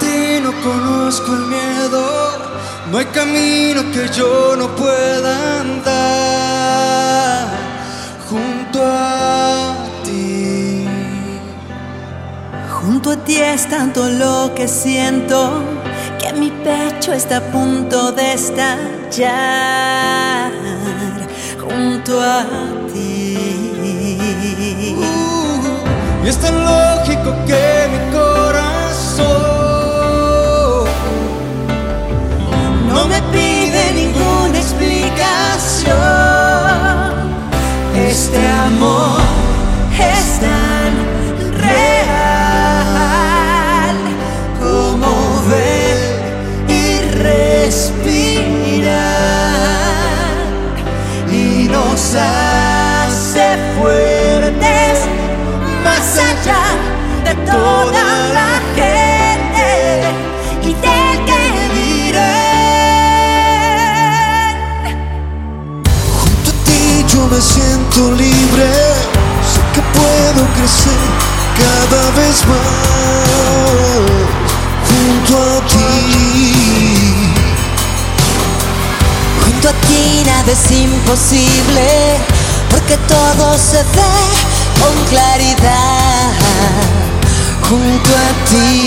Ti no conozco el miedo, no hay camino que yo no pueda andar. Junto a ti. Junto a ti es tanto lo que siento que mi pecho está a punto de estallar. Junto a ti. Uh, y es tan lógico que Este amor es tan real como ver y respirar. Y nos hace fuertes más allá de toda libre, sé que puedo crecer cada vez más. Junto a ti. Junto a ti nada es imposible, porque todo se ve con claridad. Junto a ti.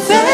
never